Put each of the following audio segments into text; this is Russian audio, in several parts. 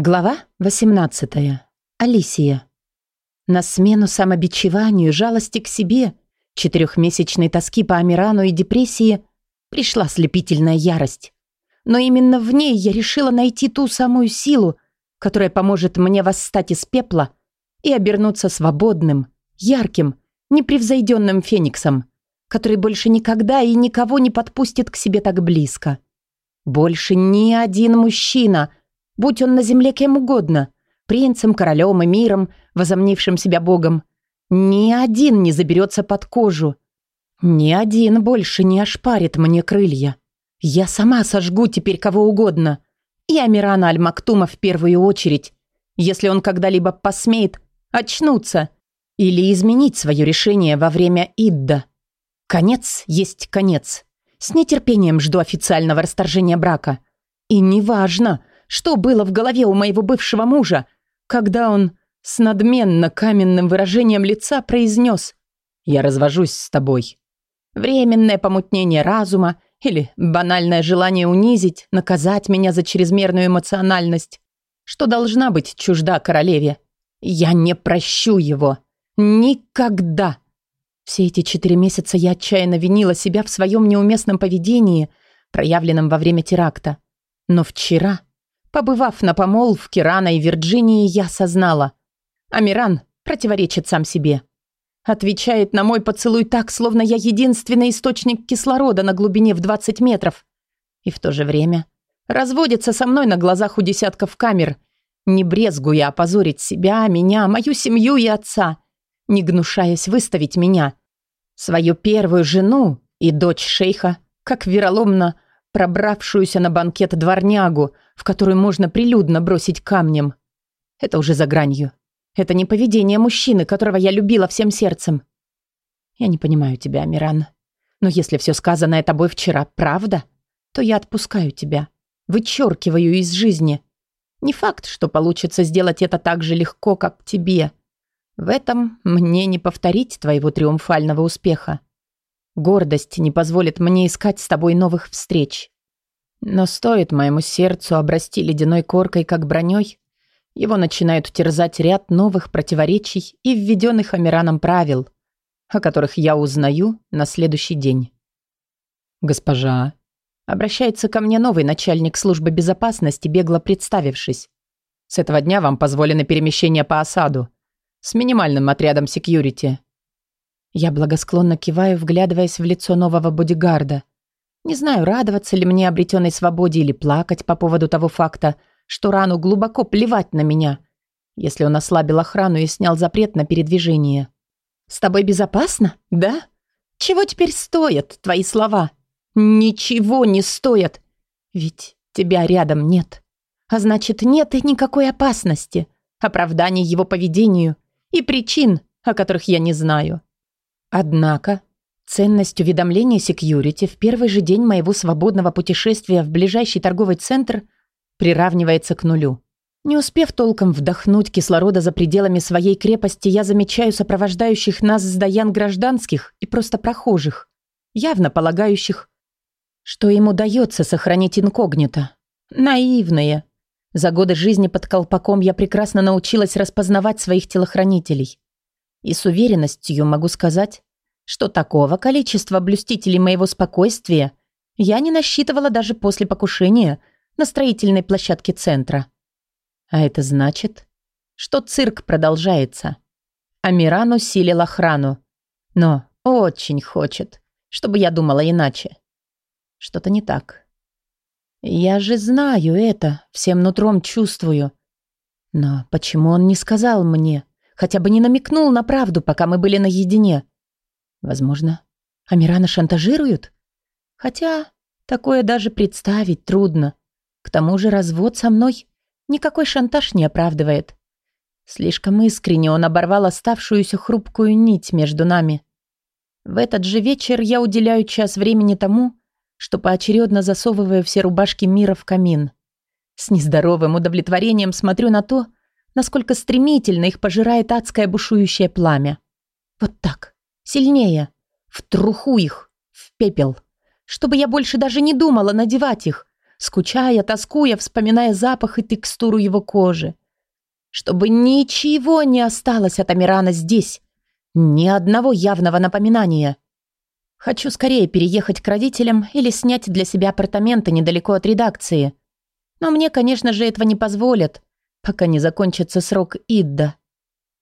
Глава 18. Алисия. На смену самобичеванию, жалости к себе, четырехмесячной тоски по Амирану и депрессии пришла слепительная ярость. Но именно в ней я решила найти ту самую силу, которая поможет мне восстать из пепла и обернуться свободным, ярким, непревзойденным фениксом, который больше никогда и никого не подпустит к себе так близко. Больше ни один мужчина — будь он на земле кем угодно, принцем, королем и миром, возомнившим себя богом, ни один не заберется под кожу. Ни один больше не ошпарит мне крылья. Я сама сожгу теперь кого угодно. И Амирана Аль-Мактума в первую очередь, если он когда-либо посмеет очнуться или изменить свое решение во время Идда. Конец есть конец. С нетерпением жду официального расторжения брака. И неважно, что было в голове у моего бывшего мужа, когда он с надменно каменным выражением лица произнес «Я развожусь с тобой». Временное помутнение разума или банальное желание унизить, наказать меня за чрезмерную эмоциональность, что должна быть чужда королеве. Я не прощу его. Никогда. Все эти четыре месяца я отчаянно винила себя в своем неуместном поведении, проявленном во время теракта. Но вчера Побывав на помолвке Рана и Вирджинии, я осознала. Амиран противоречит сам себе. Отвечает на мой поцелуй так, словно я единственный источник кислорода на глубине в 20 метров. И в то же время разводится со мной на глазах у десятков камер, не брезгуя опозорить себя, меня, мою семью и отца, не гнушаясь выставить меня, свою первую жену и дочь шейха, как вероломно пробравшуюся на банкет дворнягу, в которую можно прилюдно бросить камнем. Это уже за гранью. Это не поведение мужчины, которого я любила всем сердцем. Я не понимаю тебя, Амиран. Но если все сказанное тобой вчера правда, то я отпускаю тебя. Вычеркиваю из жизни. Не факт, что получится сделать это так же легко, как тебе. В этом мне не повторить твоего триумфального успеха. Гордость не позволит мне искать с тобой новых встреч. Но стоит моему сердцу обрасти ледяной коркой, как броней, его начинают терзать ряд новых противоречий и введенных Амираном правил, о которых я узнаю на следующий день. «Госпожа», обращается ко мне новый начальник службы безопасности, бегло представившись. «С этого дня вам позволено перемещение по осаду с минимальным отрядом секьюрити. Я благосклонно киваю, вглядываясь в лицо нового бодигарда. Не знаю, радоваться ли мне обретенной свободе или плакать по поводу того факта, что рану глубоко плевать на меня, если он ослабил охрану и снял запрет на передвижение. «С тобой безопасно, да? Чего теперь стоят твои слова? Ничего не стоят, ведь тебя рядом нет. А значит, нет и никакой опасности, оправданий его поведению и причин, о которых я не знаю». Однако, ценность уведомления секьюрити в первый же день моего свободного путешествия в ближайший торговый центр приравнивается к нулю. Не успев толком вдохнуть кислорода за пределами своей крепости, я замечаю сопровождающих нас с Даян гражданских и просто прохожих, явно полагающих, что им удается сохранить инкогнито. Наивные. За годы жизни под колпаком я прекрасно научилась распознавать своих телохранителей. И с уверенностью могу сказать, что такого количества блюстителей моего спокойствия я не насчитывала даже после покушения на строительной площадке центра. А это значит, что цирк продолжается. Амиран усилил охрану, но очень хочет, чтобы я думала иначе. Что-то не так. Я же знаю это, всем нутром чувствую. Но почему он не сказал мне? Хотя бы не намекнул на правду, пока мы были наедине. Возможно, Амирана шантажируют? Хотя такое даже представить трудно. К тому же развод со мной никакой шантаж не оправдывает. Слишком искренне он оборвал оставшуюся хрупкую нить между нами. В этот же вечер я уделяю час времени тому, что поочередно засовываю все рубашки мира в камин. С нездоровым удовлетворением смотрю на то, насколько стремительно их пожирает адское бушующее пламя. Вот так, сильнее, в труху их, в пепел, чтобы я больше даже не думала надевать их, скучая, тоскуя, вспоминая запах и текстуру его кожи. Чтобы ничего не осталось от Амирана здесь, ни одного явного напоминания. Хочу скорее переехать к родителям или снять для себя апартаменты недалеко от редакции. Но мне, конечно же, этого не позволят, пока не закончится срок Идда.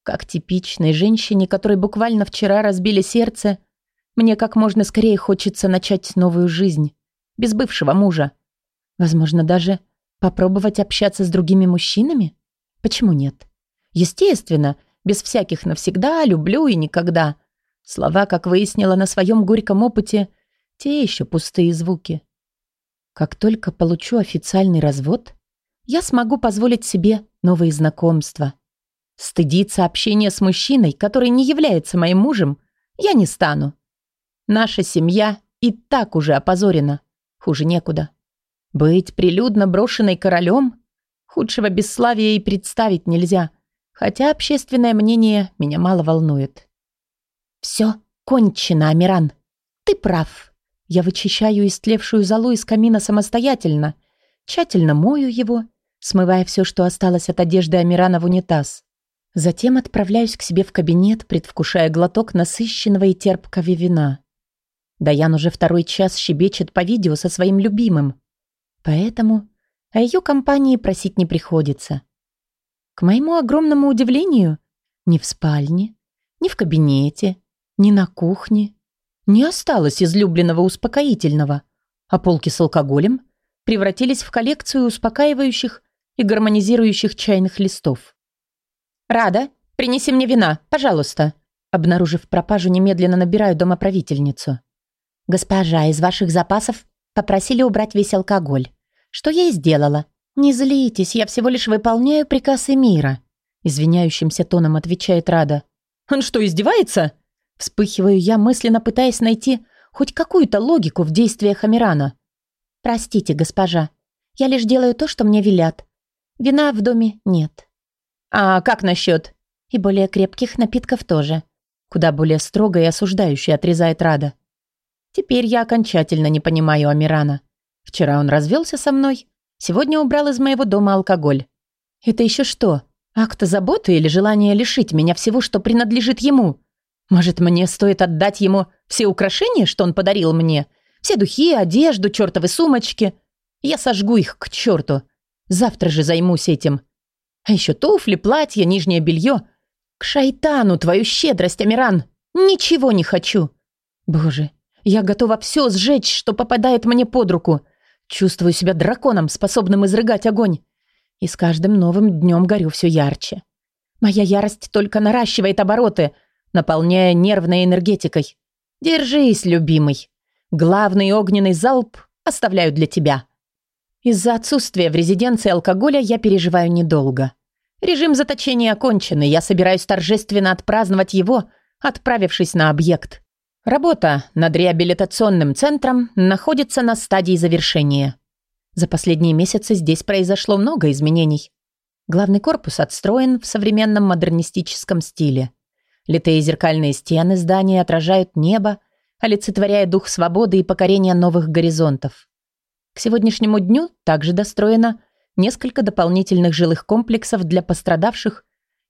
Как типичной женщине, которой буквально вчера разбили сердце, мне как можно скорее хочется начать новую жизнь, без бывшего мужа. Возможно, даже попробовать общаться с другими мужчинами? Почему нет? Естественно, без всяких навсегда, люблю и никогда. Слова, как выяснила на своем горьком опыте, те еще пустые звуки. Как только получу официальный развод, я смогу позволить себе новые знакомства. Стыдиться общения с мужчиной, который не является моим мужем, я не стану. Наша семья и так уже опозорена. Хуже некуда. Быть прилюдно брошенной королем? Худшего бесславия и представить нельзя. Хотя общественное мнение меня мало волнует. «Все кончено, Амиран. Ты прав. Я вычищаю истлевшую золу из камина самостоятельно, тщательно мою его, смывая все, что осталось от одежды Амирана в унитаз. Затем отправляюсь к себе в кабинет, предвкушая глоток насыщенного и терпкого вина. Даян уже второй час щебечет по видео со своим любимым. Поэтому о ее компании просить не приходится. К моему огромному удивлению, ни в спальне, ни в кабинете, ни на кухне не осталось излюбленного успокоительного, а полки с алкоголем превратились в коллекцию успокаивающих и гармонизирующих чайных листов. «Рада, принеси мне вина, пожалуйста», Обнаружив пропажу, немедленно набираю домоправительницу. «Госпожа, из ваших запасов попросили убрать весь алкоголь. Что я и сделала. Не злитесь, я всего лишь выполняю приказ Эмира», извиняющимся тоном отвечает Рада. «Он что, издевается?» Вспыхиваю я, мысленно пытаясь найти хоть какую-то логику в действиях Амирана. «Простите, госпожа, я лишь делаю то, что мне велят. Вина в доме нет». «А как насчет?» «И более крепких напитков тоже». Куда более строго и осуждающе отрезает Рада. Теперь я окончательно не понимаю Амирана. Вчера он развелся со мной, сегодня убрал из моего дома алкоголь. Это еще что? Акт заботы или желание лишить меня всего, что принадлежит ему? Может, мне стоит отдать ему все украшения, что он подарил мне? Все духи, одежду, чертовы сумочки? Я сожгу их к черту. Завтра же займусь этим. А еще туфли, платья, нижнее белье. К шайтану твою щедрость, Амиран. Ничего не хочу. Боже, я готова все сжечь, что попадает мне под руку. Чувствую себя драконом, способным изрыгать огонь. И с каждым новым днем горю все ярче. Моя ярость только наращивает обороты, наполняя нервной энергетикой. Держись, любимый. Главный огненный залп оставляю для тебя. Из-за отсутствия в резиденции алкоголя я переживаю недолго. Режим заточения окончен, и я собираюсь торжественно отпраздновать его, отправившись на объект. Работа над реабилитационным центром находится на стадии завершения. За последние месяцы здесь произошло много изменений. Главный корпус отстроен в современном модернистическом стиле. Литые зеркальные стены здания отражают небо, олицетворяя дух свободы и покорения новых горизонтов. К сегодняшнему дню также достроено несколько дополнительных жилых комплексов для пострадавших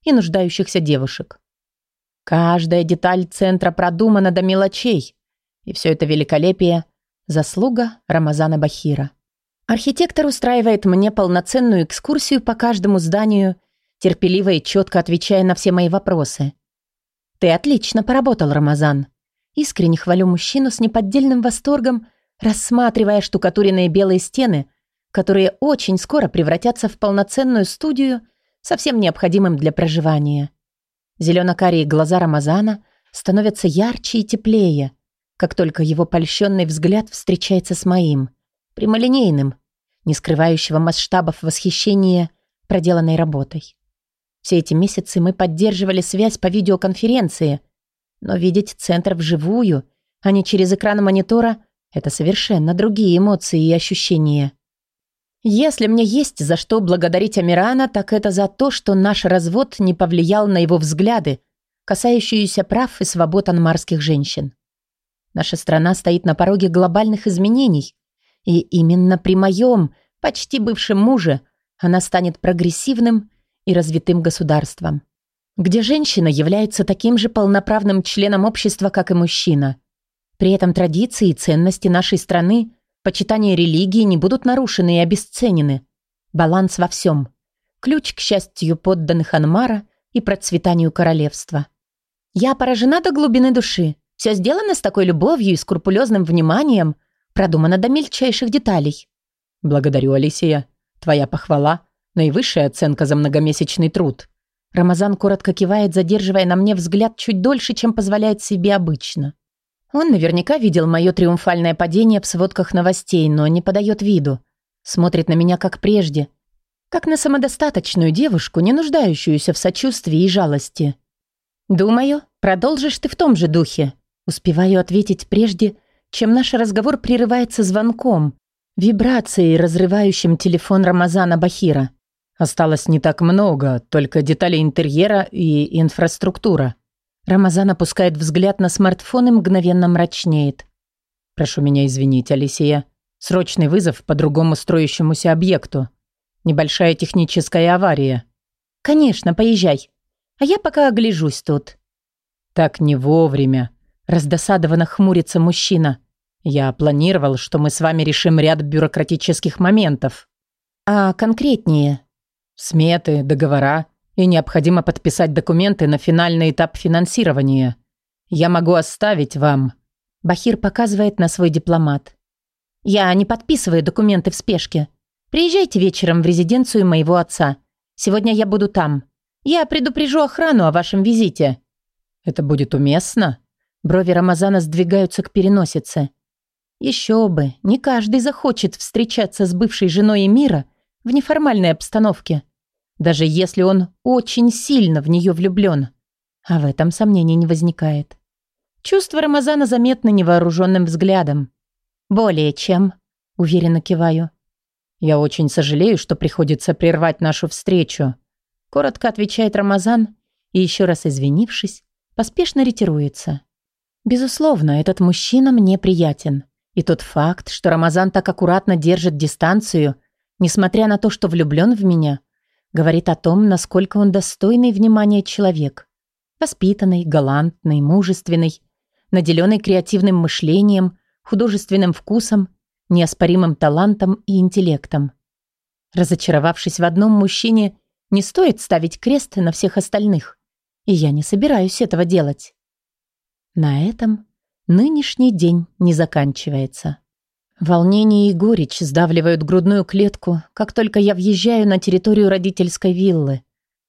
и нуждающихся девушек. Каждая деталь центра продумана до мелочей. И все это великолепие – заслуга Рамазана Бахира. Архитектор устраивает мне полноценную экскурсию по каждому зданию, терпеливо и четко отвечая на все мои вопросы. «Ты отлично поработал, Рамазан». Искренне хвалю мужчину с неподдельным восторгом, рассматривая штукатуренные белые стены, которые очень скоро превратятся в полноценную студию со всем необходимым для проживания. Зелено-карие глаза Рамазана становятся ярче и теплее, как только его польщенный взгляд встречается с моим, прямолинейным, не скрывающего масштабов восхищения проделанной работой. Все эти месяцы мы поддерживали связь по видеоконференции, но видеть центр вживую, а не через экран монитора – это совершенно другие эмоции и ощущения. Если мне есть за что благодарить Амирана, так это за то, что наш развод не повлиял на его взгляды, касающиеся прав и свобод анмарских женщин. Наша страна стоит на пороге глобальных изменений, и именно при моем почти бывшем муже, она станет прогрессивным и развитым государством, где женщина является таким же полноправным членом общества, как и мужчина. При этом традиции и ценности нашей страны, почитание религии не будут нарушены и обесценены. Баланс во всем. Ключ к счастью подданных Анмара и процветанию королевства. Я поражена до глубины души. Все сделано с такой любовью и скрупулезным вниманием, продумано до мельчайших деталей. Благодарю, Алисия. Твоя похвала – наивысшая оценка за многомесячный труд. Рамазан коротко кивает, задерживая на мне взгляд чуть дольше, чем позволяет себе обычно. Он наверняка видел мое триумфальное падение в сводках новостей, но не подает виду. Смотрит на меня как прежде, как на самодостаточную девушку, не нуждающуюся в сочувствии и жалости. «Думаю, продолжишь ты в том же духе». Успеваю ответить прежде, чем наш разговор прерывается звонком, вибрацией, разрывающим телефон Рамазана Бахира. Осталось не так много, только детали интерьера и инфраструктура. Рамазан опускает взгляд на смартфон и мгновенно мрачнеет. «Прошу меня извинить, Алисия. Срочный вызов по другому строящемуся объекту. Небольшая техническая авария». «Конечно, поезжай. А я пока огляжусь тут». «Так не вовремя», – раздосадованно хмурится мужчина. «Я планировал, что мы с вами решим ряд бюрократических моментов». «А конкретнее?» «Сметы, договора, и необходимо подписать документы на финальный этап финансирования. Я могу оставить вам». Бахир показывает на свой дипломат. «Я не подписываю документы в спешке. Приезжайте вечером в резиденцию моего отца. Сегодня я буду там. Я предупрежу охрану о вашем визите». «Это будет уместно?» Брови Рамазана сдвигаются к переносице. Еще бы, не каждый захочет встречаться с бывшей женой Эмира в неформальной обстановке, даже если он очень сильно в нее влюблен. А в этом сомнений не возникает. Чувство Рамазана заметно невооруженным взглядом. «Более чем», — уверенно киваю. «Я очень сожалею, что приходится прервать нашу встречу», — коротко отвечает Рамазан и, еще раз извинившись, поспешно ретируется. «Безусловно, этот мужчина мне приятен. И тот факт, что Рамазан так аккуратно держит дистанцию, несмотря на то, что влюблен в меня, говорит о том, насколько он достойный внимания человек. Воспитанный, галантный, мужественный, наделенный креативным мышлением, художественным вкусом неоспоримым талантом и интеллектом. Разочаровавшись в одном мужчине, не стоит ставить крест на всех остальных. И я не собираюсь этого делать. На этом нынешний день не заканчивается. Волнение и горечь сдавливают грудную клетку, как только я въезжаю на территорию родительской виллы.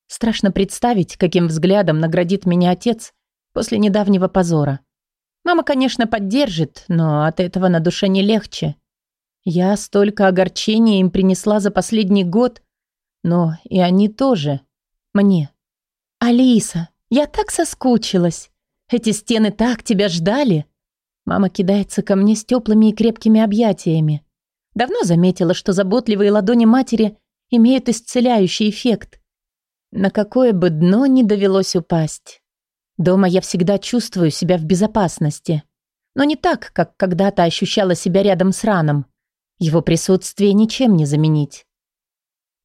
Страшно представить, каким взглядом наградит меня отец после недавнего позора. Мама, конечно, поддержит, но от этого на душе не легче. Я столько огорчения им принесла за последний год, но и они тоже. Мне. «Алиса, я так соскучилась. Эти стены так тебя ждали». Мама кидается ко мне с теплыми и крепкими объятиями. Давно заметила, что заботливые ладони матери имеют исцеляющий эффект. На какое бы дно ни довелось упасть. Дома я всегда чувствую себя в безопасности. Но не так, как когда-то ощущала себя рядом с раном. Его присутствие ничем не заменить.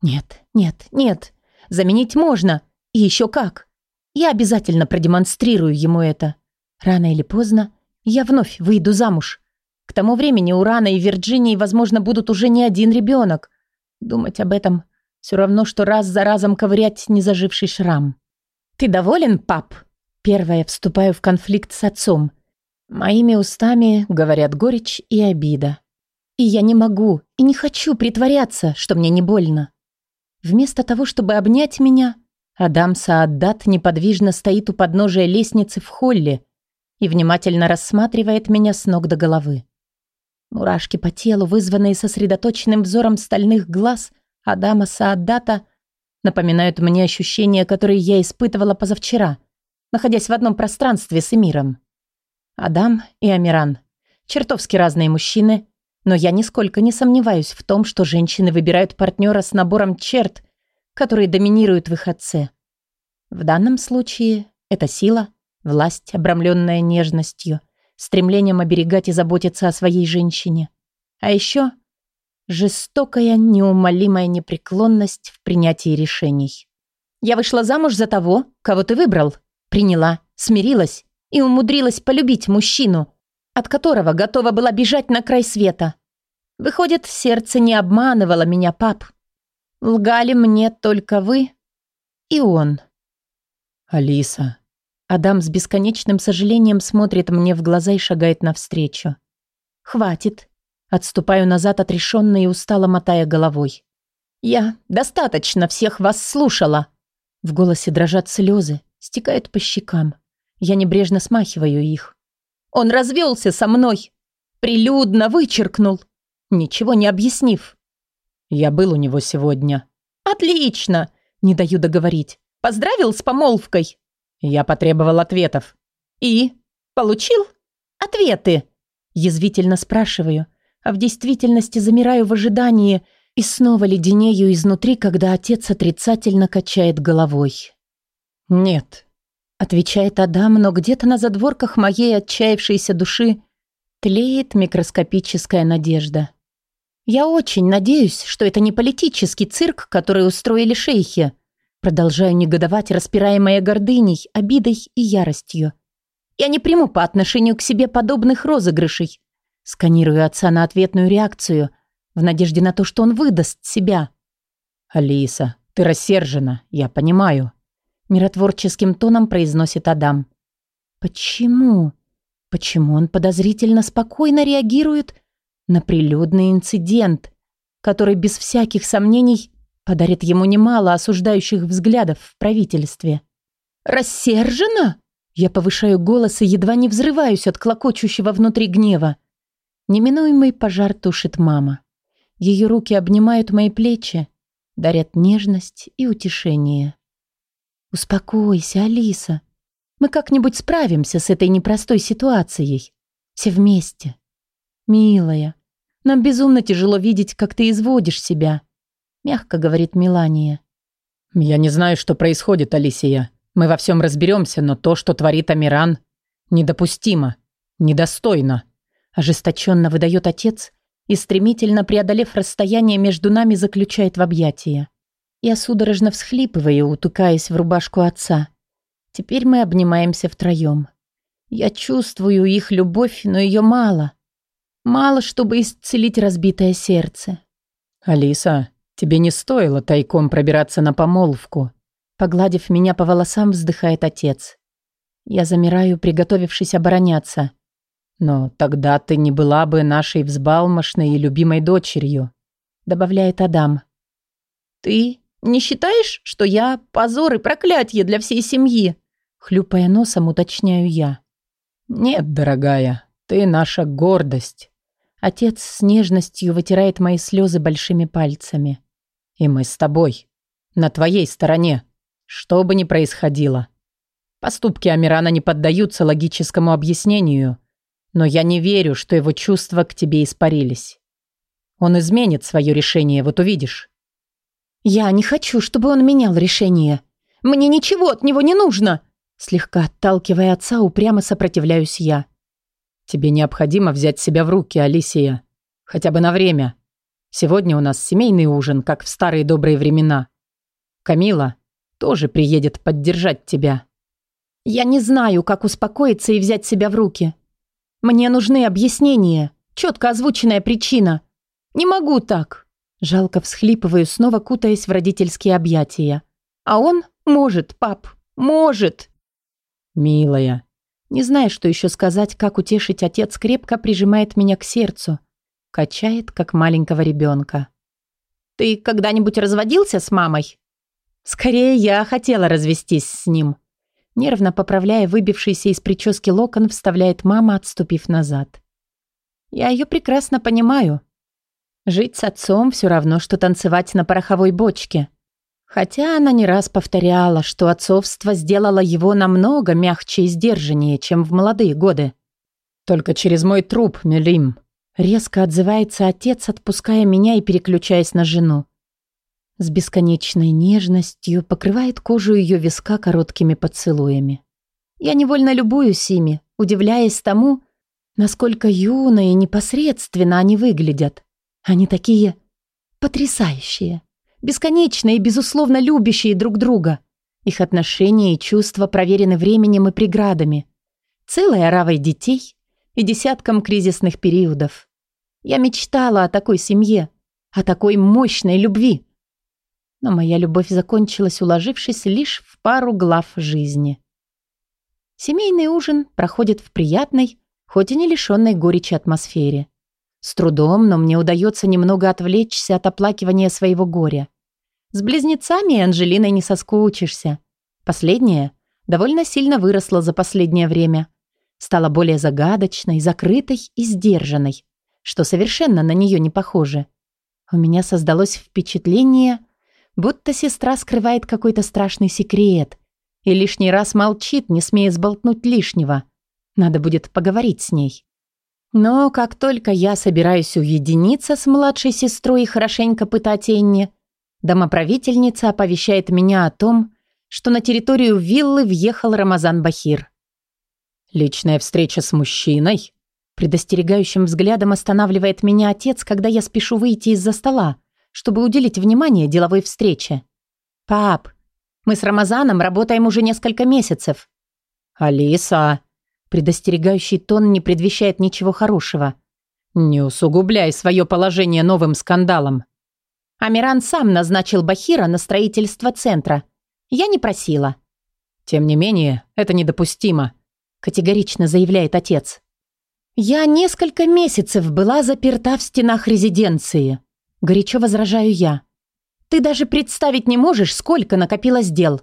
Нет, нет, нет. Заменить можно. И еще как. Я обязательно продемонстрирую ему это. Рано или поздно я вновь выйду замуж. К тому времени у Рана и Вирджинии, возможно, будут уже не один ребенок. Думать об этом все равно, что раз за разом ковырять незаживший шрам. «Ты доволен, пап?» Первая вступаю в конфликт с отцом. Моими устами говорят горечь и обида. И я не могу и не хочу притворяться, что мне не больно. Вместо того, чтобы обнять меня, Адам Сааддат неподвижно стоит у подножия лестницы в холле и внимательно рассматривает меня с ног до головы. Мурашки по телу, вызванные сосредоточенным взором стальных глаз Адама Сааддата, напоминают мне ощущения, которые я испытывала позавчера, находясь в одном пространстве с Эмиром. Адам и Амиран. Чертовски разные мужчины, но я нисколько не сомневаюсь в том, что женщины выбирают партнера с набором черт, которые доминируют в их отце. В данном случае это сила, власть, обрамленная нежностью, стремлением оберегать и заботиться о своей женщине. А еще Жестокая, неумолимая непреклонность в принятии решений. Я вышла замуж за того, кого ты выбрал. Приняла, смирилась и умудрилась полюбить мужчину, от которого готова была бежать на край света. Выходит, сердце не обманывало меня, пап. Лгали мне только вы и он. Алиса. Адам с бесконечным сожалением смотрит мне в глаза и шагает навстречу. Хватит. Отступаю назад отрешенно и устало мотая головой. Я достаточно всех вас слушала. В голосе дрожат слезы, стекают по щекам. Я небрежно смахиваю их. Он развелся со мной. Прилюдно вычеркнул. Ничего не объяснив. Я был у него сегодня. Отлично. Не даю договорить. Поздравил с помолвкой. Я потребовал ответов. И? Получил? Ответы. Язвительно спрашиваю, а в действительности замираю в ожидании, и снова леденею изнутри, когда отец отрицательно качает головой. «Нет», — отвечает Адам, но где-то на задворках моей отчаявшейся души тлеет микроскопическая надежда. «Я очень надеюсь, что это не политический цирк, который устроили шейхи», Продолжаю негодовать, распираемая гордыней, обидой и яростью. «Я не приму по отношению к себе подобных розыгрышей». Сканирую отца на ответную реакцию — в надежде на то, что он выдаст себя. «Алиса, ты рассержена, я понимаю», — миротворческим тоном произносит Адам. «Почему? Почему он подозрительно спокойно реагирует на прилюдный инцидент, который без всяких сомнений подарит ему немало осуждающих взглядов в правительстве?» «Рассержена?» Я повышаю голос и едва не взрываюсь от клокочущего внутри гнева. Неминуемый пожар тушит мама. Ее руки обнимают мои плечи, дарят нежность и утешение. «Успокойся, Алиса. Мы как-нибудь справимся с этой непростой ситуацией. Все вместе. Милая, нам безумно тяжело видеть, как ты изводишь себя», мягко говорит Мелания. «Я не знаю, что происходит, Алисия. Мы во всем разберемся, но то, что творит Амиран, недопустимо, недостойно», ожесточенно выдает отец, и, стремительно преодолев расстояние между нами, заключает в объятия. Я судорожно всхлипываю, утыкаясь в рубашку отца. Теперь мы обнимаемся втроем. Я чувствую их любовь, но ее мало. Мало, чтобы исцелить разбитое сердце. «Алиса, тебе не стоило тайком пробираться на помолвку», Погладив меня по волосам, вздыхает отец. Я замираю, приготовившись обороняться. «Но тогда ты не была бы нашей взбалмошной и любимой дочерью», добавляет Адам. «Ты не считаешь, что я позор и проклятие для всей семьи?» Хлюпая носом, уточняю я. «Нет, дорогая, ты наша гордость». Отец с нежностью вытирает мои слезы большими пальцами. «И мы с тобой. На твоей стороне. Что бы ни происходило. Поступки Амирана не поддаются логическому объяснению. Но я не верю, что его чувства к тебе испарились. Он изменит свое решение, вот увидишь. Я не хочу, чтобы он менял решение. Мне ничего от него не нужно. Слегка отталкивая отца, упрямо сопротивляюсь я. Тебе необходимо взять себя в руки, Алисия. Хотя бы на время. Сегодня у нас семейный ужин, как в старые добрые времена. Камила тоже приедет поддержать тебя. Я не знаю, как успокоиться и взять себя в руки. Мне нужны объяснения, четко озвученная причина. Не могу так. Жалко всхлипываю, снова кутаясь в родительские объятия. А он может, пап, может. Милая. Не зная, что еще сказать, как утешить, отец крепко прижимает меня к сердцу. Качает, как маленького ребенка. Ты когда-нибудь разводился с мамой? Скорее, я хотела развестись с ним. Нервно поправляя выбившийся из прически локон, вставляет мама, отступив назад. Я ее прекрасно понимаю. Жить с отцом все равно, что танцевать на пороховой бочке. Хотя она не раз повторяла, что отцовство сделало его намного мягче и сдержаннее, чем в молодые годы. «Только через мой труп, Мелим», — резко отзывается отец, отпуская меня и переключаясь на жену с бесконечной нежностью покрывает кожу ее виска короткими поцелуями. Я невольно любуюсь ими, удивляясь тому, насколько юно и непосредственно они выглядят. Они такие потрясающие, бесконечные и, безусловно, любящие друг друга. Их отношения и чувства проверены временем и преградами. Целой оравой детей и десятком кризисных периодов. Я мечтала о такой семье, о такой мощной любви. Но моя любовь закончилась, уложившись лишь в пару глав жизни. Семейный ужин проходит в приятной, хоть и не лишенной горечи атмосфере. С трудом, но мне удается немного отвлечься от оплакивания своего горя. С близнецами Анжелиной не соскучишься. Последняя довольно сильно выросла за последнее время. Стала более загадочной, закрытой и сдержанной, что совершенно на нее не похоже. У меня создалось впечатление, будто сестра скрывает какой-то страшный секрет и лишний раз молчит, не смея сболтнуть лишнего. Надо будет поговорить с ней. Но как только я собираюсь уединиться с младшей сестрой и хорошенько пытать Энни, домоправительница оповещает меня о том, что на территорию виллы въехал Рамазан Бахир. «Личная встреча с мужчиной?» Предостерегающим взглядом останавливает меня отец, когда я спешу выйти из-за стола, чтобы уделить внимание деловой встрече. «Пап, мы с Рамазаном работаем уже несколько месяцев». «Алиса!» Предостерегающий тон не предвещает ничего хорошего. «Не усугубляй свое положение новым скандалом». Амиран сам назначил Бахира на строительство центра. Я не просила. «Тем не менее, это недопустимо», – категорично заявляет отец. «Я несколько месяцев была заперта в стенах резиденции», – горячо возражаю я. «Ты даже представить не можешь, сколько накопилось дел.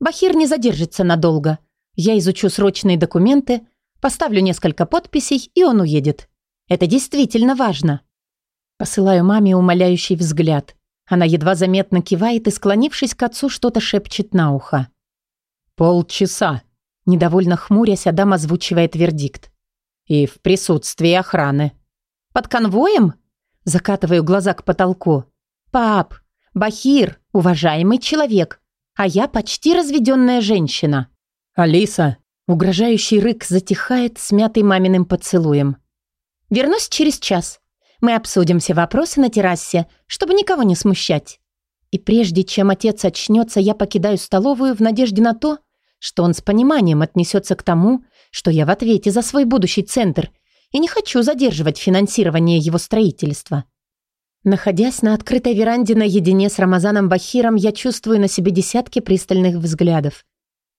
Бахир не задержится надолго. Я изучу срочные документы, поставлю несколько подписей, и он уедет. Это действительно важно». Посылаю маме умоляющий взгляд. Она едва заметно кивает и, склонившись к отцу, что-то шепчет на ухо. «Полчаса», – недовольно хмурясь, Адам озвучивает вердикт. И в присутствии охраны. Под конвоем? Закатываю глаза к потолку. Пап, Бахир, уважаемый человек, а я почти разведенная женщина. Алиса. Угрожающий рык затихает, смятый маминым поцелуем. Вернусь через час. Мы обсудим все вопросы на террасе, чтобы никого не смущать. И прежде чем отец очнется, я покидаю столовую в надежде на то, что он с пониманием отнесется к тому, что я в ответе за свой будущий центр и не хочу задерживать финансирование его строительства. Находясь на открытой веранде наедине с Рамазаном Бахиром, я чувствую на себе десятки пристальных взглядов.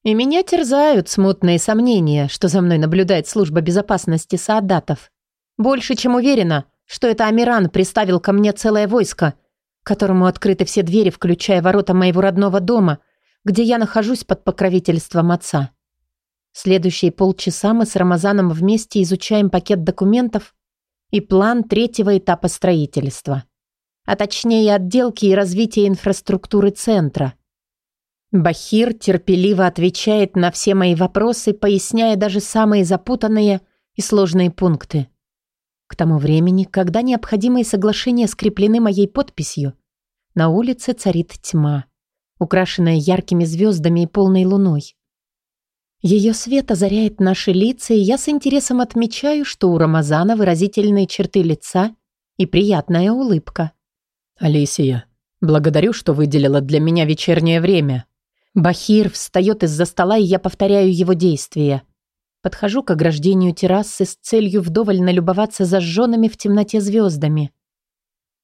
И меня терзают смутные сомнения, что за мной наблюдает служба безопасности Саадатов. Больше чем уверена, что это Амиран приставил ко мне целое войско, которому открыты все двери, включая ворота моего родного дома, где я нахожусь под покровительством отца. Следующие полчаса мы с Рамазаном вместе изучаем пакет документов и план третьего этапа строительства. А точнее отделки и развития инфраструктуры центра. Бахир терпеливо отвечает на все мои вопросы, поясняя даже самые запутанные и сложные пункты. К тому времени, когда необходимые соглашения скреплены моей подписью, на улице царит тьма, украшенная яркими звездами и полной луной. Ее свет озаряет наши лица, и я с интересом отмечаю, что у Рамазана выразительные черты лица и приятная улыбка. «Алисия, благодарю, что выделила для меня вечернее время». Бахир встает из-за стола, и я повторяю его действия. Подхожу к ограждению террасы с целью вдоволь налюбоваться зажженными в темноте звездами.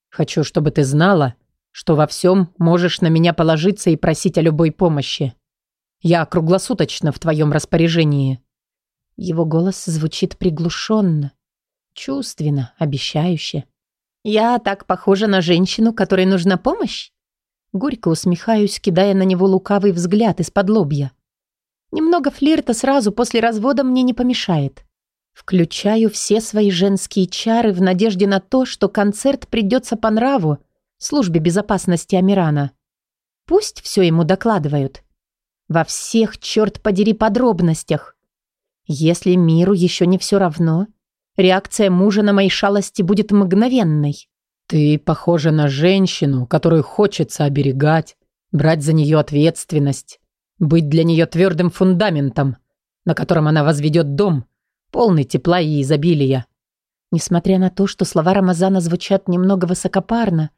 «Хочу, чтобы ты знала, что во всем можешь на меня положиться и просить о любой помощи. Я круглосуточно в твоем распоряжении». Его голос звучит приглушенно, чувственно, обещающе. «Я так похожа на женщину, которой нужна помощь?» Горько усмехаюсь, кидая на него лукавый взгляд из-под лобья. Немного флирта сразу после развода мне не помешает. Включаю все свои женские чары в надежде на то, что концерт придется по нраву службе безопасности Амирана. Пусть все ему докладывают. Во всех, черт подери, подробностях. Если миру еще не все равно, реакция мужа на мои шалости будет мгновенной. Ты похожа на женщину, которую хочется оберегать, брать за нее ответственность, быть для нее твердым фундаментом, на котором она возведет дом, полный тепла и изобилия. Несмотря на то, что слова Рамазана звучат немного высокопарно,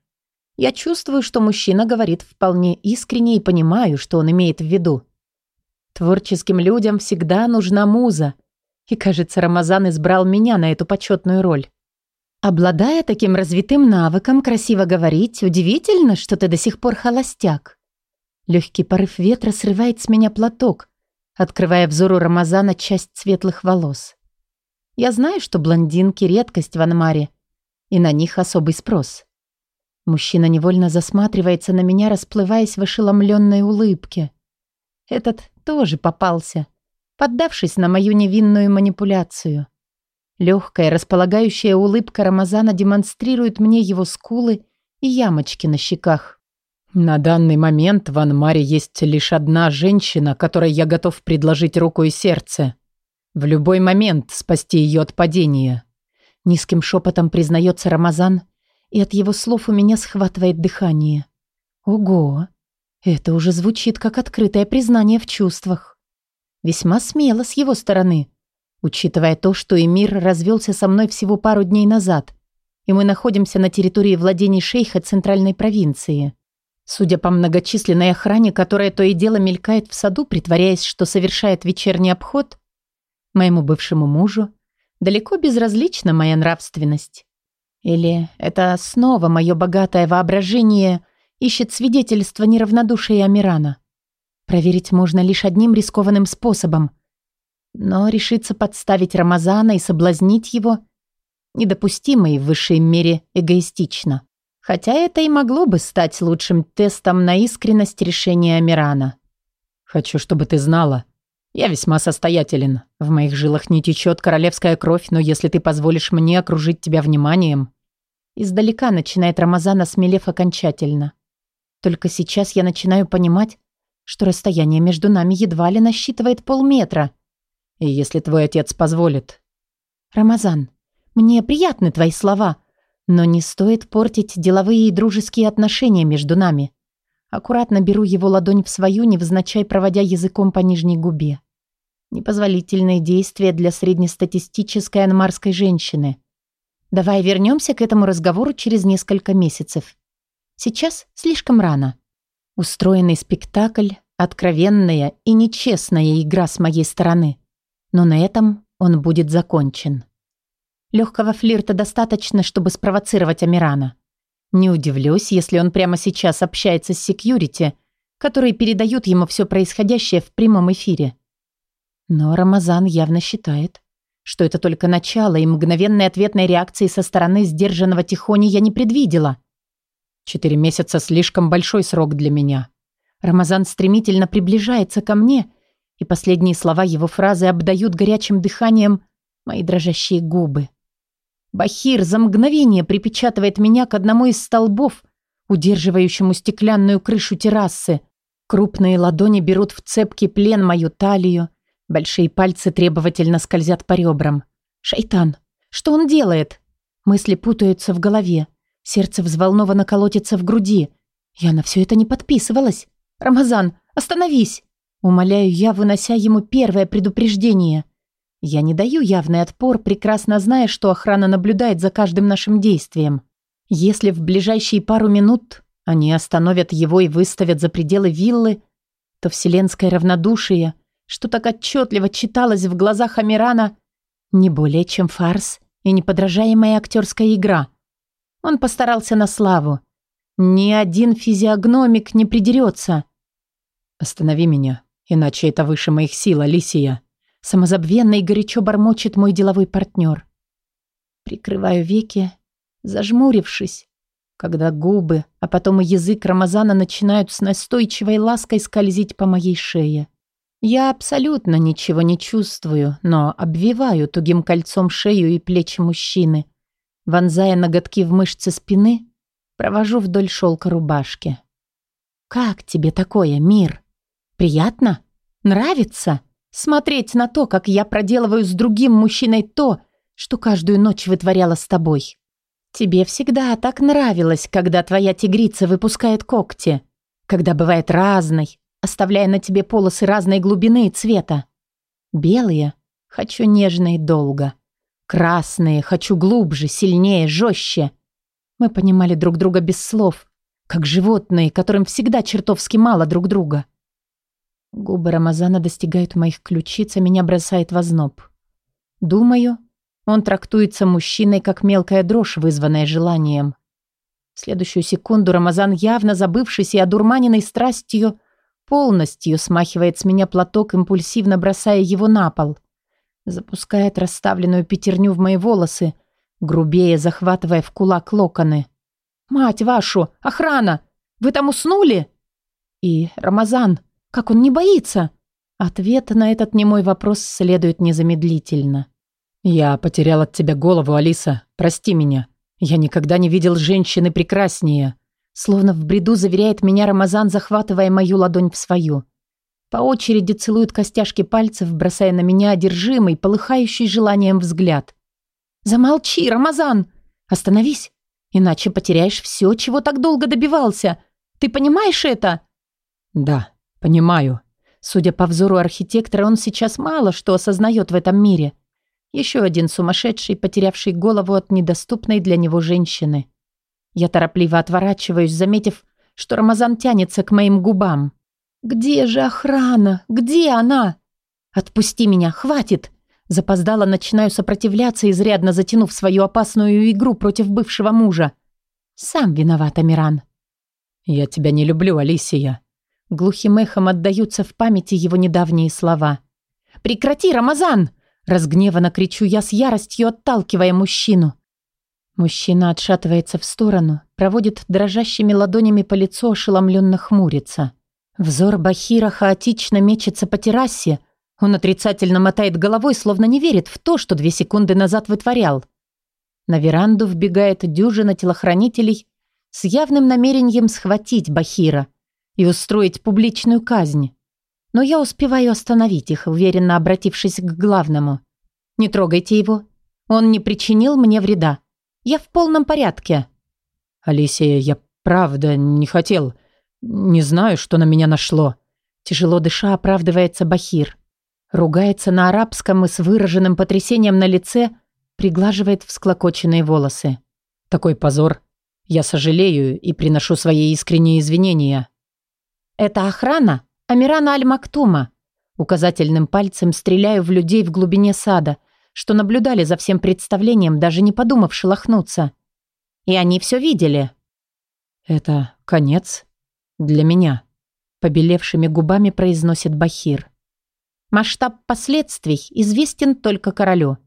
я чувствую, что мужчина говорит вполне искренне и понимаю, что он имеет в виду. Творческим людям всегда нужна муза, и, кажется, Рамазан избрал меня на эту почетную роль. Обладая таким развитым навыком красиво говорить, удивительно, что ты до сих пор холостяк. Легкий порыв ветра срывает с меня платок, открывая взору Рамазана часть светлых волос. Я знаю, что блондинки — редкость в Анмаре, и на них особый спрос. Мужчина невольно засматривается на меня, расплываясь в ошеломленной улыбке. Этот тоже попался, поддавшись на мою невинную манипуляцию. Легкая, располагающая улыбка Рамазана демонстрирует мне его скулы и ямочки на щеках. На данный момент в Анмаре есть лишь одна женщина, которой я готов предложить руку и сердце. В любой момент спасти ее от падения. Низким шепотом признается Рамазан, и от его слов у меня схватывает дыхание. Ого! Это уже звучит как открытое признание в чувствах. Весьма смело с его стороны, учитывая то, что Эмир развелся со мной всего пару дней назад, и мы находимся на территории владений шейха центральной провинции. Судя по многочисленной охране, которая то и дело мелькает в саду, притворяясь, что совершает вечерний обход, моему бывшему мужу далеко безразлична моя нравственность. Или это снова мое богатое воображение ищет свидетельство неравнодушия Амирана. Проверить можно лишь одним рискованным способом. Но решиться подставить Рамазана и соблазнить его недопустимо и в высшей мере эгоистично. Хотя это и могло бы стать лучшим тестом на искренность решения Амирана. «Хочу, чтобы ты знала. Я весьма состоятелен. В моих жилах не течет королевская кровь, но если ты позволишь мне окружить тебя вниманием...» Издалека начинает Рамазан, осмелев окончательно. Только сейчас я начинаю понимать, что расстояние между нами едва ли насчитывает полметра. И если твой отец позволит... «Рамазан, мне приятны твои слова», но не стоит портить деловые и дружеские отношения между нами. Аккуратно беру его ладонь в свою, невзначай проводя языком по нижней губе. Непозволительные действия для среднестатистической анмарской женщины. Давай вернемся к этому разговору через несколько месяцев. Сейчас слишком рано. Устроенный спектакль, откровенная и нечестная игра с моей стороны. Но на этом он будет закончен. Легкого флирта достаточно, чтобы спровоцировать Амирана. Не удивлюсь, если он прямо сейчас общается с секьюрити, которые передают ему все происходящее в прямом эфире. Но Рамазан явно считает, что это только начало, и мгновенной ответной реакции со стороны сдержанного Тихони я не предвидела. Четыре месяца слишком большой срок для меня. Рамазан стремительно приближается ко мне, и последние слова его фразы обдают горячим дыханием мои дрожащие губы. Бахир за мгновение припечатывает меня к одному из столбов, удерживающему стеклянную крышу террасы. Крупные ладони берут в цепкий плен мою талию, большие пальцы требовательно скользят по ребрам. «Шайтан! Что он делает?» Мысли путаются в голове. Сердце взволнованно колотится в груди. Я на все это не подписывалась. «Рамазан, остановись!» Умоляю я, вынося ему первое предупреждение. Я не даю явный отпор, прекрасно зная, что охрана наблюдает за каждым нашим действием. Если в ближайшие пару минут они остановят его и выставят за пределы виллы, то вселенское равнодушие, что так отчетливо читалось в глазах Амирана, не более чем фарс и неподражаемая актерская игра. Он постарался на славу. Ни один физиогномик не придерется. «Останови меня, иначе это выше моих сил, Алисия», Самозабвенно и горячо бормочет мой деловой партнер. Прикрываю веки, зажмурившись, когда губы, а потом и язык Рамазана начинают с настойчивой лаской скользить по моей шее. Я абсолютно ничего не чувствую, но обвиваю тугим кольцом шею и плечи мужчины. Вонзая ноготки в мышцы спины, провожу вдоль шелка рубашки. «Как тебе такое, мир? Приятно? Нравится?» Смотреть на то, как я проделываю с другим мужчиной то, что каждую ночь вытворяла с тобой. Тебе всегда так нравилось, когда твоя тигрица выпускает когти, когда бывает разной, оставляя на тебе полосы разной глубины и цвета. Белые хочу нежно и долго. Красные, хочу глубже, сильнее, жестче. Мы понимали друг друга без слов, как животные, которым всегда чертовски мало друг друга. Губы Рамазана достигают моих ключиц, а меня бросает в озноб. Думаю, он трактуется мужчиной, как мелкая дрожь, вызванная желанием. В следующую секунду Рамазан, явно забывшись и одурманенный страстью, полностью смахивает с меня платок, импульсивно бросая его на пол. Запускает расставленную пятерню в мои волосы, грубее захватывая в кулак локоны. «Мать вашу! Охрана! Вы там уснули?» И Рамазан, как он не боится? Ответ на этот немой вопрос следует незамедлительно. «Я потерял от тебя голову, Алиса. Прости меня. Я никогда не видел женщины прекраснее». Словно в бреду заверяет меня Рамазан, захватывая мою ладонь в свою. По очереди целует костяшки пальцев, бросая на меня одержимый, полыхающий желанием взгляд. «Замолчи, Рамазан! Остановись, иначе потеряешь все, чего так долго добивался. Ты понимаешь это?» «Да, понимаю». Судя по взору архитектора, он сейчас мало что осознает в этом мире. Еще один сумасшедший, потерявший голову от недоступной для него женщины. Я торопливо отворачиваюсь, заметив, что Рамазан тянется к моим губам. «Где же охрана? Где она?» «Отпусти меня, хватит!» Запоздала, начинаю сопротивляться, изрядно затянув свою опасную игру против бывшего мужа. «Сам виноват, Амиран». «Я тебя не люблю, Алисия». Глухим эхом отдаются в памяти его недавние слова. «Прекрати, Рамазан!» Разгневанно кричу я с яростью, отталкивая мужчину. Мужчина отшатывается в сторону, проводит дрожащими ладонями по лицу, ошеломленно хмурится. Взор Бахира хаотично мечется по террасе. Он отрицательно мотает головой, словно не верит в то, что две секунды назад вытворял. На веранду вбегает дюжина телохранителей с явным намерением схватить Бахира и устроить публичную казнь. Но я успеваю остановить их, уверенно обратившись к главному. «Не трогайте его. Он не причинил мне вреда. Я в полном порядке». «Алисия, я правда не хотел. Не знаю, что на меня нашло». Тяжело дыша оправдывается Бахир. Ругается на арабском и с выраженным потрясением на лице приглаживает всклокоченные волосы. «Такой позор. Я сожалею и приношу свои искренние извинения». «Это охрана?» Амирана Аль-Мактума. Указательным пальцем стреляю в людей в глубине сада, что наблюдали за всем представлением, даже не подумав шелохнуться. И они все видели. «Это конец для меня», — побелевшими губами произносит Бахир. «Масштаб последствий известен только королю.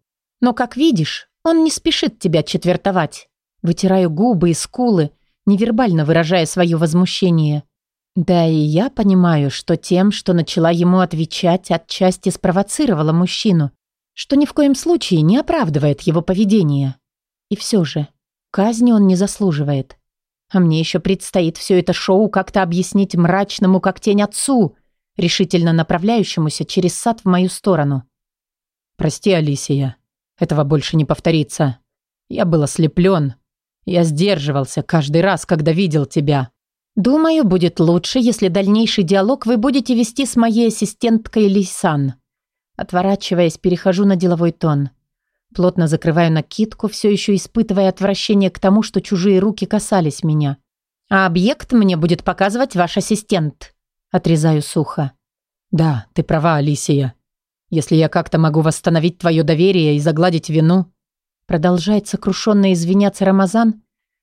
Но, как видишь, он не спешит тебя четвертовать. Вытираю губы и скулы, невербально выражая свое возмущение. Да и я понимаю, что тем, что начала ему отвечать, отчасти спровоцировала мужчину, что ни в коем случае не оправдывает его поведение. И все же, казни он не заслуживает. А мне еще предстоит все это шоу как-то объяснить мрачному, как тень отцу, решительно направляющемуся через сад в мою сторону. «Прости, Алисия, этого больше не повторится. Я был ослеплен. Я сдерживался каждый раз, когда видел тебя. «Думаю, будет лучше, если дальнейший диалог вы будете вести с моей ассистенткой Лейсан». Отворачиваясь, перехожу на деловой тон. Плотно закрываю накидку, все еще испытывая отвращение к тому, что чужие руки касались меня. «А объект мне будет показывать ваш ассистент», — отрезаю сухо. «Да, ты права, Алисия. Если я как-то могу восстановить твое доверие и загладить вину...» Продолжает сокрушенно извиняться Рамазан,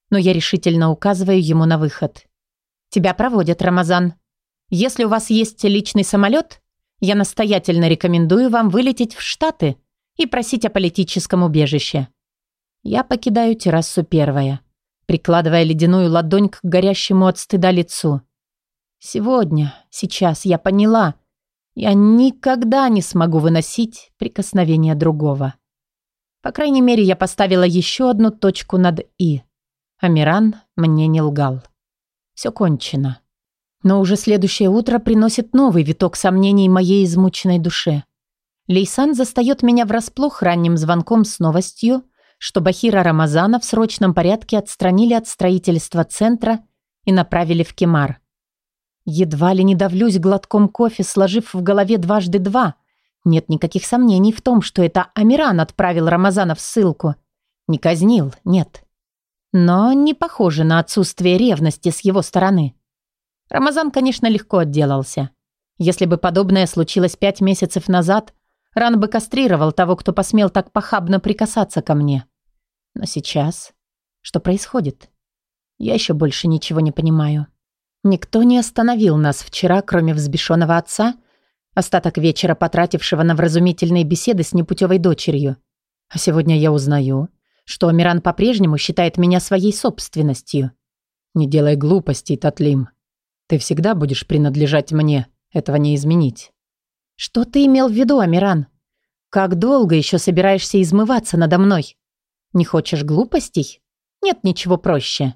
но я решительно указываю ему на выход. Тебя проводят, Рамазан. Если у вас есть личный самолет, я настоятельно рекомендую вам вылететь в Штаты и просить о политическом убежище. Я покидаю террасу первая, прикладывая ледяную ладонь к горящему от стыда лицу. Сегодня, сейчас я поняла, я никогда не смогу выносить прикосновение другого. По крайней мере, я поставила еще одну точку над «и». Амиран мне не лгал. Все кончено. Но уже следующее утро приносит новый виток сомнений моей измученной душе. Лейсан застает меня врасплох ранним звонком с новостью, что Бахира Рамазана в срочном порядке отстранили от строительства центра и направили в Кемар. Едва ли не давлюсь глотком кофе, сложив в голове дважды два, Нет никаких сомнений в том, что это Амиран отправил Рамазана в ссылку. Не казнил, нет. Но не похоже на отсутствие ревности с его стороны. Рамазан, конечно, легко отделался. Если бы подобное случилось пять месяцев назад, Ран бы кастрировал того, кто посмел так похабно прикасаться ко мне. Но сейчас... Что происходит? Я еще больше ничего не понимаю. Никто не остановил нас вчера, кроме взбешенного отца, остаток вечера потратившего на вразумительные беседы с непутевой дочерью. А сегодня я узнаю, что Амиран по-прежнему считает меня своей собственностью. Не делай глупостей, Татлим. Ты всегда будешь принадлежать мне. Этого не изменить. Что ты имел в виду, Амиран? Как долго еще собираешься измываться надо мной? Не хочешь глупостей? Нет ничего проще.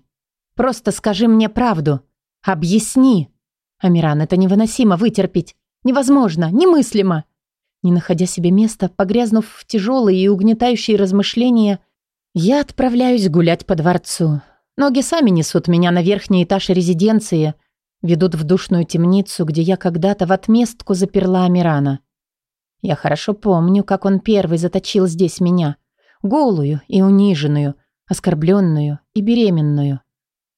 Просто скажи мне правду. Объясни. Амиран, это невыносимо вытерпеть. Невозможно, немыслимо. Не находя себе места, погрязнув в тяжелые и угнетающие размышления, я отправляюсь гулять по дворцу. Ноги сами несут меня на верхний этаж резиденции, ведут в душную темницу, где я когда-то в отместку заперла Амирана. Я хорошо помню, как он первый заточил здесь меня, голую и униженную, оскорбленную и беременную.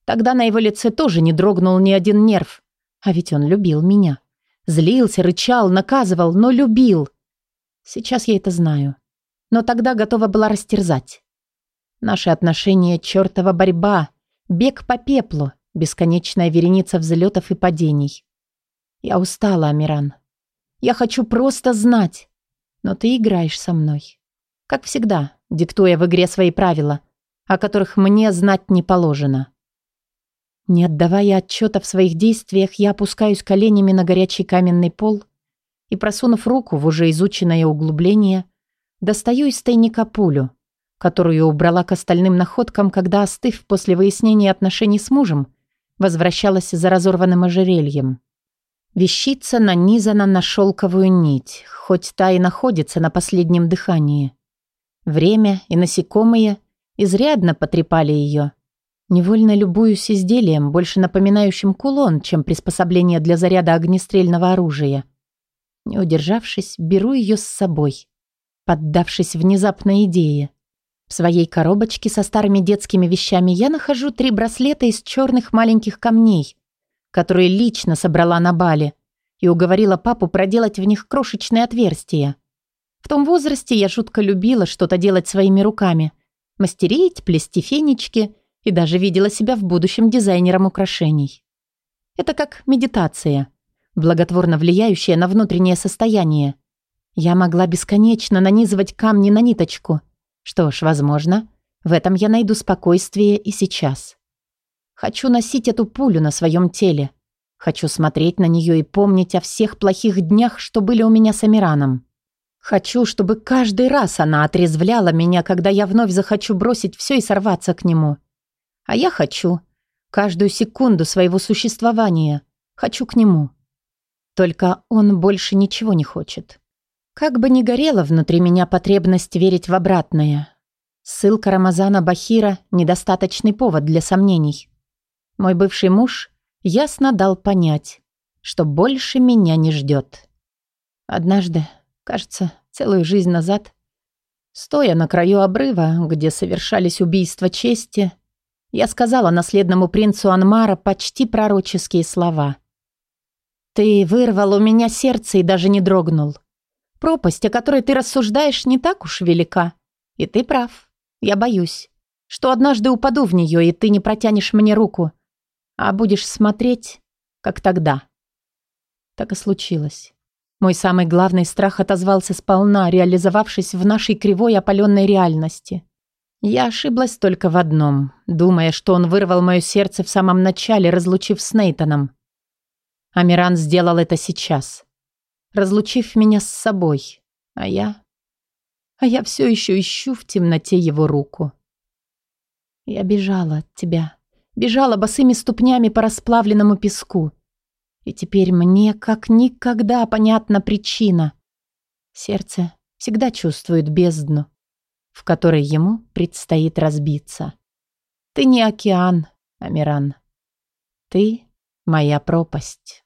Тогда на его лице тоже не дрогнул ни один нерв. А ведь он любил меня. Злился, рычал, наказывал, но любил. Сейчас я это знаю. Но тогда готова была растерзать. Наши отношения — чертова борьба, бег по пеплу, бесконечная вереница взлетов и падений. Я устала, Амиран. Я хочу просто знать. Но ты играешь со мной. Как всегда, диктуя в игре свои правила, о которых мне знать не положено. Не отдавая отчета в своих действиях, я опускаюсь коленями на горячий каменный пол и, просунув руку в уже изученное углубление, достаю из тайника пулю, которую убрала к остальным находкам, когда, остыв после выяснения отношений с мужем, возвращалась за разорванным ожерельем. Вещица нанизана на шелковую нить, хоть та и находится на последнем дыхании. Время и насекомые изрядно потрепали ее. Невольно любуюсь изделием, больше напоминающим кулон, чем приспособление для заряда огнестрельного оружия. Не удержавшись, беру ее с собой, поддавшись внезапной идее. В своей коробочке со старыми детскими вещами я нахожу три браслета из черных маленьких камней, которые лично собрала на бале и уговорила папу проделать в них крошечные отверстия. В том возрасте я жутко любила что-то делать своими руками. Мастерить, плести фенечки и даже видела себя в будущем дизайнером украшений. Это как медитация, благотворно влияющая на внутреннее состояние. Я могла бесконечно нанизывать камни на ниточку – что ж, возможно, в этом я найду спокойствие и сейчас. Хочу носить эту пулю на своем теле. Хочу смотреть на нее и помнить о всех плохих днях, что были у меня с Амираном. Хочу, чтобы каждый раз она отрезвляла меня, когда я вновь захочу бросить все и сорваться к нему. А я хочу. Каждую секунду своего существования. Хочу к нему. Только он больше ничего не хочет. Как бы ни горела внутри меня потребность верить в обратное. Ссылка Рамазана Бахира – недостаточный повод для сомнений. Мой бывший муж ясно дал понять, что больше меня не ждет. Однажды, кажется, целую жизнь назад, стоя на краю обрыва, где совершались убийства чести, я сказала наследному принцу Анмара почти пророческие слова. «Ты вырвал у меня сердце и даже не дрогнул. Пропасть, о которой ты рассуждаешь, не так уж велика. И ты прав. Я боюсь, что однажды упаду в нее, и ты не протянешь мне руку, а будешь смотреть, как тогда. Так и случилось. Мой самый главный страх отозвался сполна, реализовавшись в нашей кривой опаленной реальности. Я ошиблась только в одном, думая, что он вырвал мое сердце в самом начале, разлучив с Нейтаном. Амиран сделал это сейчас разлучив меня с собой. А я... А я все еще ищу в темноте его руку. Я бежала от тебя. Бежала босыми ступнями по расплавленному песку. И теперь мне как никогда понятна причина. Сердце всегда чувствует бездну, в которой ему предстоит разбиться. Ты не океан, Амиран. Ты моя пропасть.